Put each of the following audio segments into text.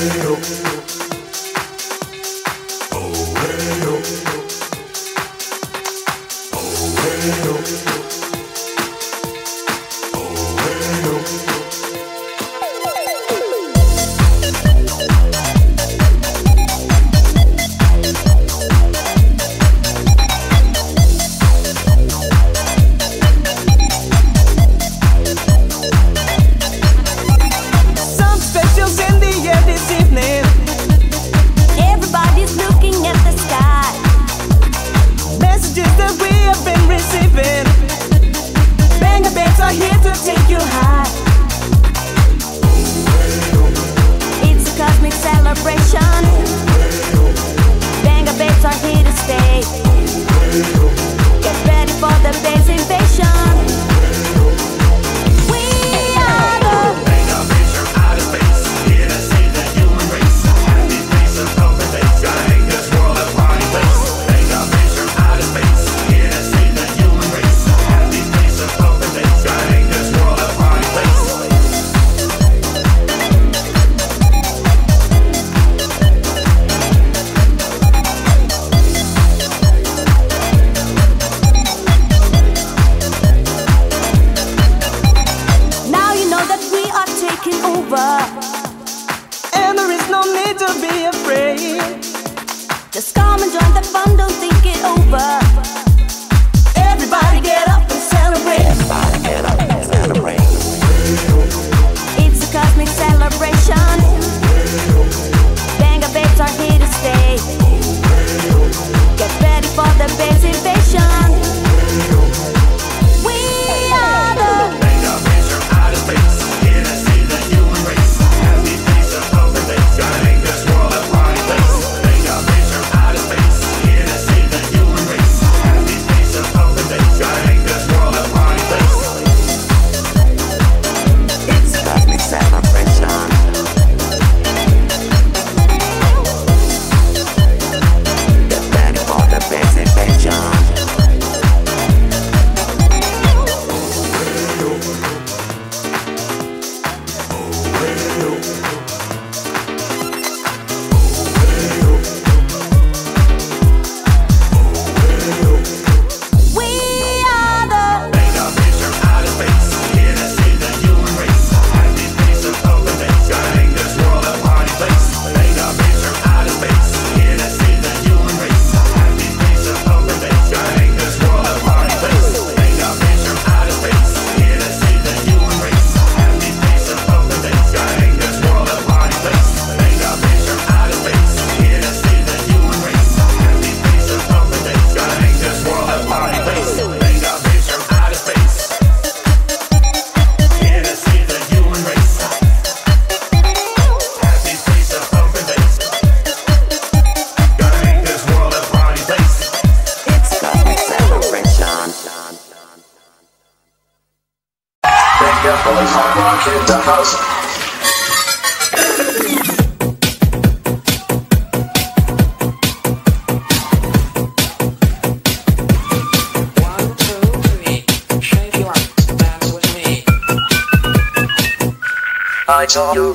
Eu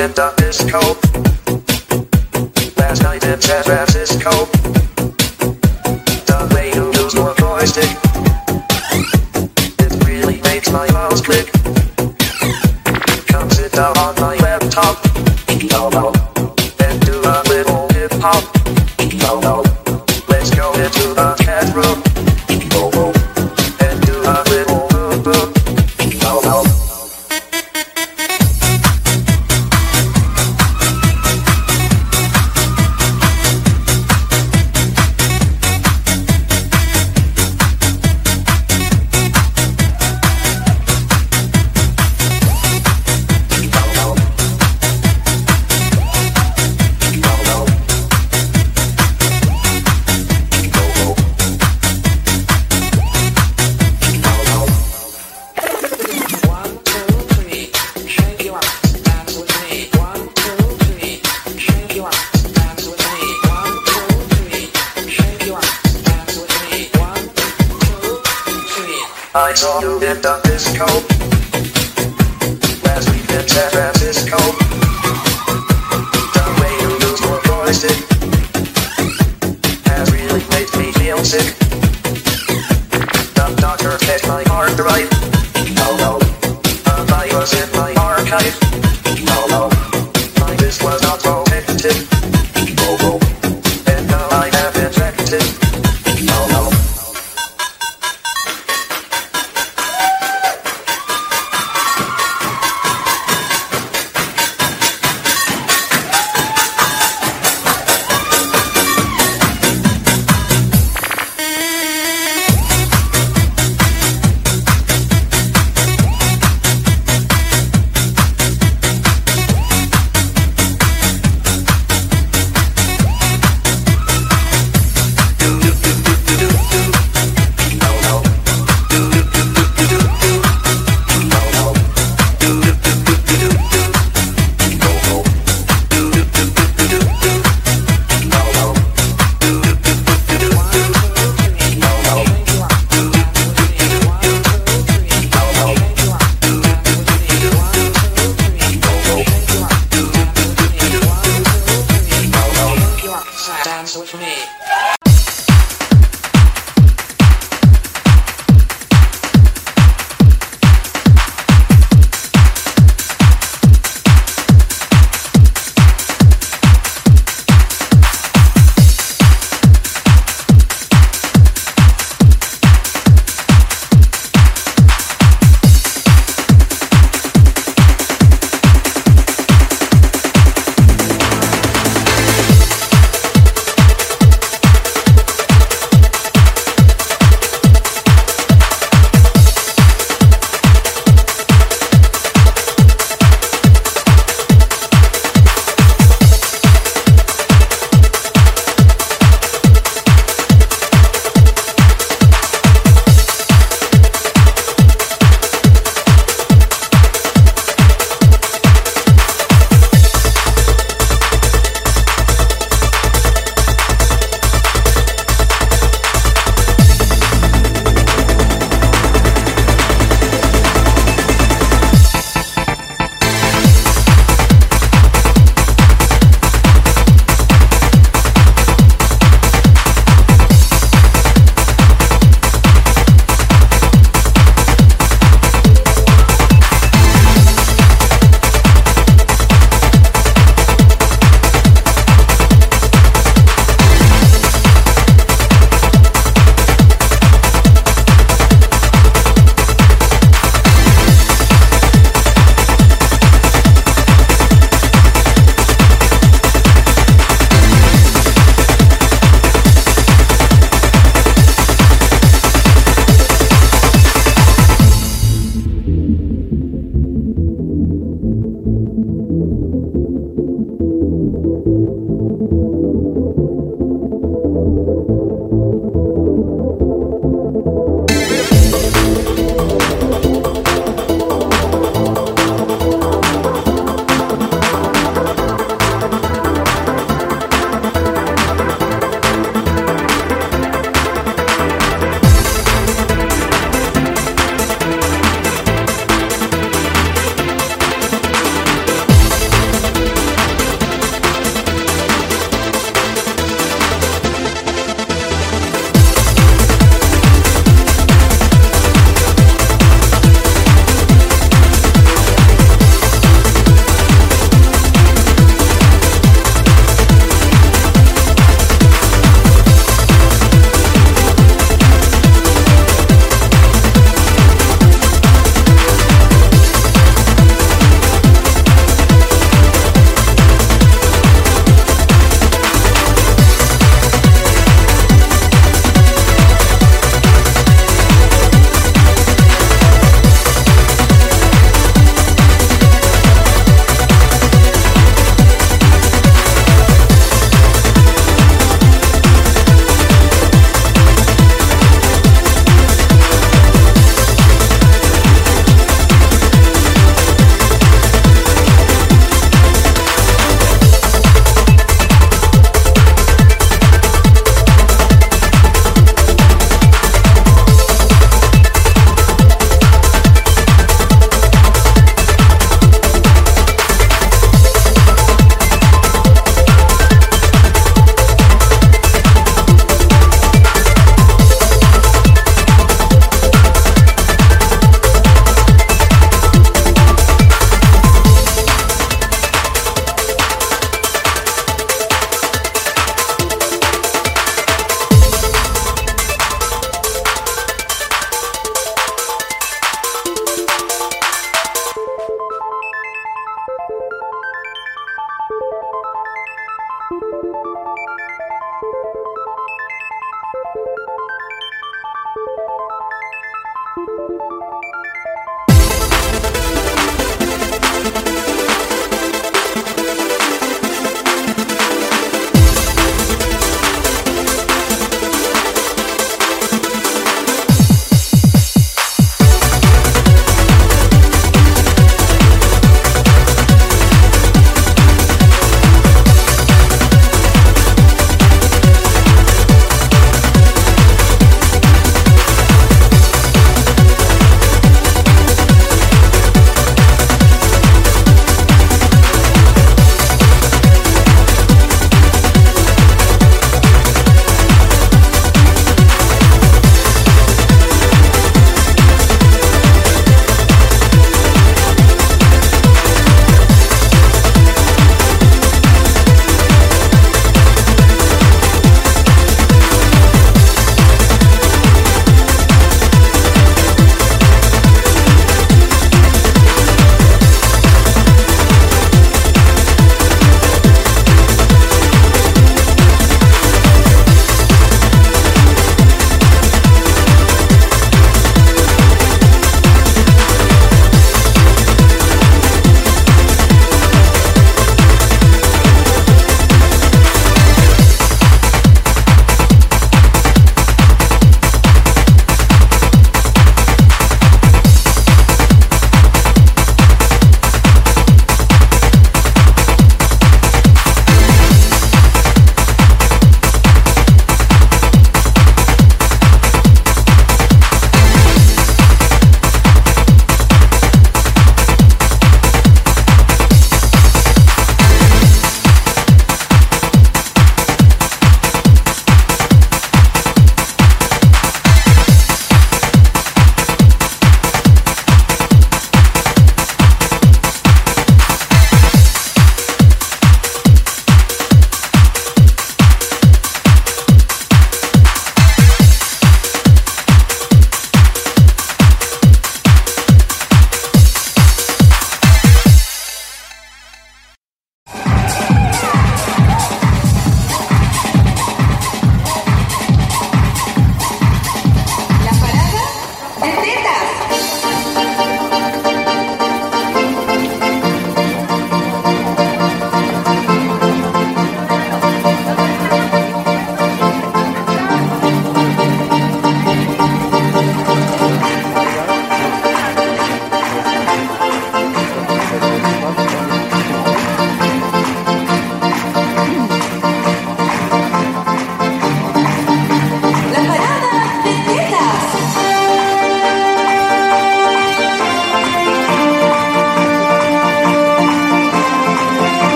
in Dr. Scope. Last night in San Francisco. The way you use your joystick. It really makes my mouse click. Comes sit down on my laptop.